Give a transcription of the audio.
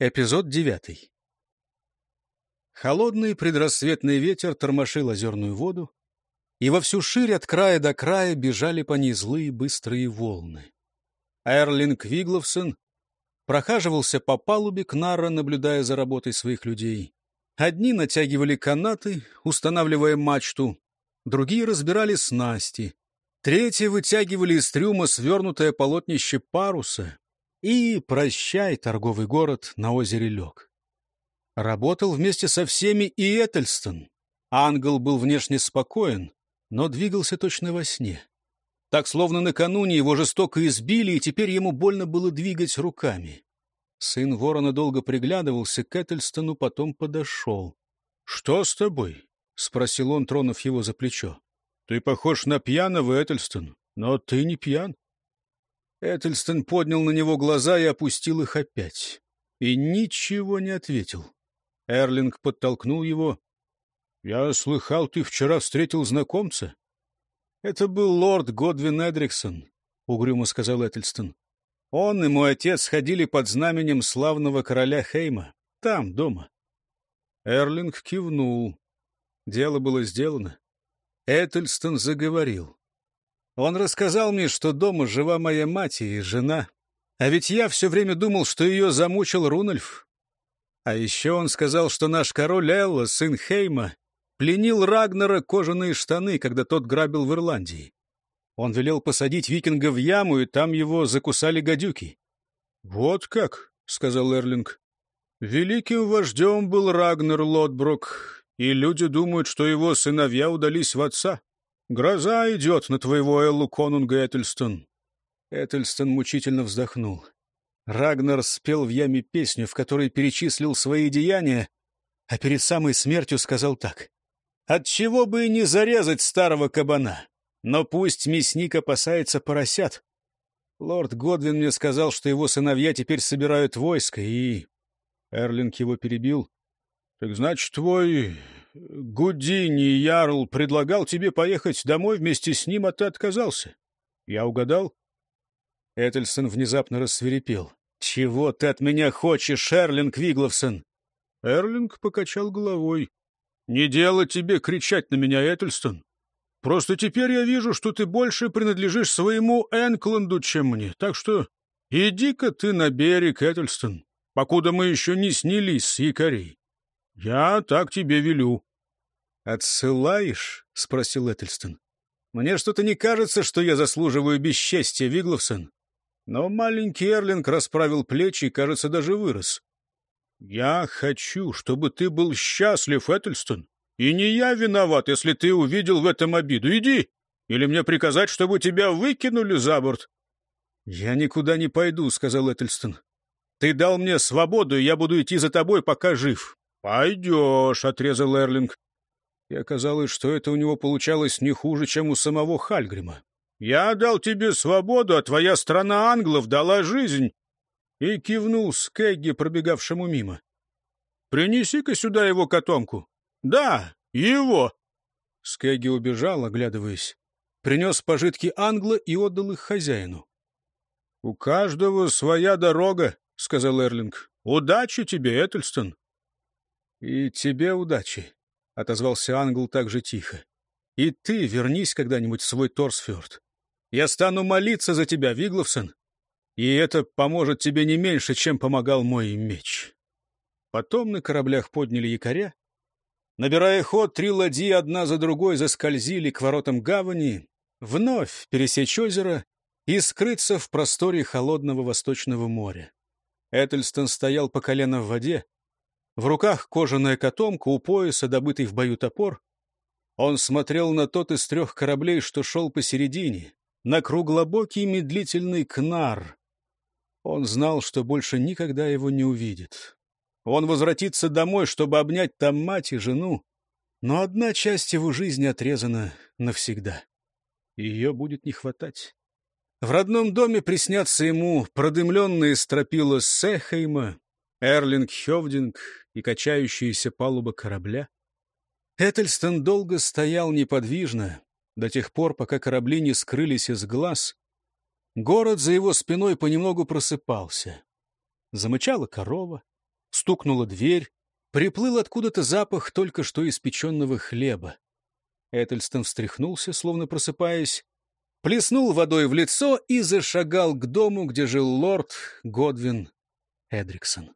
Эпизод девятый. Холодный предрассветный ветер тормошил озерную воду, и во всю ширь от края до края бежали по ней злые быстрые волны. Эрлинг Вигловсон прохаживался по палубе Кнара, наблюдая за работой своих людей. Одни натягивали канаты, устанавливая мачту, другие разбирали снасти, третьи вытягивали из трюма свернутое полотнище паруса, и прощай, торговый город на озере лег. Работал вместе со всеми и Этельстон. Ангел был внешне спокоен, но двигался точно во сне. Так, словно накануне его жестоко избили, и теперь ему больно было двигать руками. Сын ворона долго приглядывался к Этельстону, потом подошел. — Что с тобой? — спросил он, тронув его за плечо. — Ты похож на пьяного, Этельстон, но ты не пьян. Этельстон поднял на него глаза и опустил их опять. И ничего не ответил. Эрлинг подтолкнул его. — Я слыхал, ты вчера встретил знакомца. — Это был лорд Годвин Эдриксон, — угрюмо сказал Этельстон. Он и мой отец ходили под знаменем славного короля Хейма. Там, дома. Эрлинг кивнул. Дело было сделано. Этельстон заговорил. Он рассказал мне, что дома жива моя мать и жена. А ведь я все время думал, что ее замучил Рунольф. А еще он сказал, что наш король Элла, сын Хейма, пленил Рагнера кожаные штаны, когда тот грабил в Ирландии. Он велел посадить викинга в яму, и там его закусали гадюки. — Вот как, — сказал Эрлинг. — Великим вождем был Рагнер Лотбрук, и люди думают, что его сыновья удались в отца. Гроза идет на твоего Эллу Конунга, Этельстон. Этельстон мучительно вздохнул. Рагнар спел в яме песню, в которой перечислил свои деяния, а перед самой смертью сказал так. «Отчего бы и не зарезать старого кабана? Но пусть мясник опасается поросят. Лорд Годвин мне сказал, что его сыновья теперь собирают войско, и...» Эрлинг его перебил. «Так значит, твой Гудини Ярл предлагал тебе поехать домой вместе с ним, а ты отказался. Я угадал?» Этельсон внезапно рассверепел. «Чего ты от меня хочешь, Эрлинг Вигловсон?» Эрлинг покачал головой. «Не дело тебе кричать на меня, Этельстон. Просто теперь я вижу, что ты больше принадлежишь своему Энкленду, чем мне. Так что иди-ка ты на берег, Этельстон, покуда мы еще не снялись с якорей. Я так тебе велю. «Отсылаешь?» — спросил Этельстон. «Мне что-то не кажется, что я заслуживаю бесчестия, Вигловсон». Но маленький Эрлинг расправил плечи и, кажется, даже вырос. «Я хочу, чтобы ты был счастлив, Этельстон. И не я виноват, если ты увидел в этом обиду. Иди! Или мне приказать, чтобы тебя выкинули за борт?» «Я никуда не пойду», — сказал Этельстон. «Ты дал мне свободу, и я буду идти за тобой, пока жив». «Пойдешь», — отрезал Эрлинг и оказалось, что это у него получалось не хуже, чем у самого Хальгрима. «Я дал тебе свободу, а твоя страна англов дала жизнь!» И кивнул Скегги, пробегавшему мимо. «Принеси-ка сюда его котомку». «Да, его!» Скегги убежал, оглядываясь. Принес пожитки Англа и отдал их хозяину. «У каждого своя дорога», — сказал Эрлинг. «Удачи тебе, Этельстон!» «И тебе удачи», — отозвался Англ так же тихо. «И ты вернись когда-нибудь в свой Торсфьорд. Я стану молиться за тебя, Вигловсон, и это поможет тебе не меньше, чем помогал мой меч». Потом на кораблях подняли якоря. Набирая ход, три ладьи одна за другой заскользили к воротам гавани, вновь пересечь озеро и скрыться в просторе холодного Восточного моря. Этельстон стоял по колено в воде, в руках кожаная котомка, у пояса добытый в бою топор. Он смотрел на тот из трех кораблей, что шел посередине, на круглобокий медлительный кнар. Он знал, что больше никогда его не увидит. Он возвратится домой, чтобы обнять там мать и жену, но одна часть его жизни отрезана навсегда. Ее будет не хватать. В родном доме приснятся ему продымленные стропила Сехейма, Эрлинг Хевдинг и качающаяся палуба корабля. Этельстон долго стоял неподвижно, до тех пор, пока корабли не скрылись из глаз. Город за его спиной понемногу просыпался. Замычала корова, Стукнула дверь. Приплыл откуда-то запах только что испеченного хлеба. Этельстон встряхнулся, словно просыпаясь, плеснул водой в лицо и зашагал к дому, где жил лорд Годвин Эдриксон.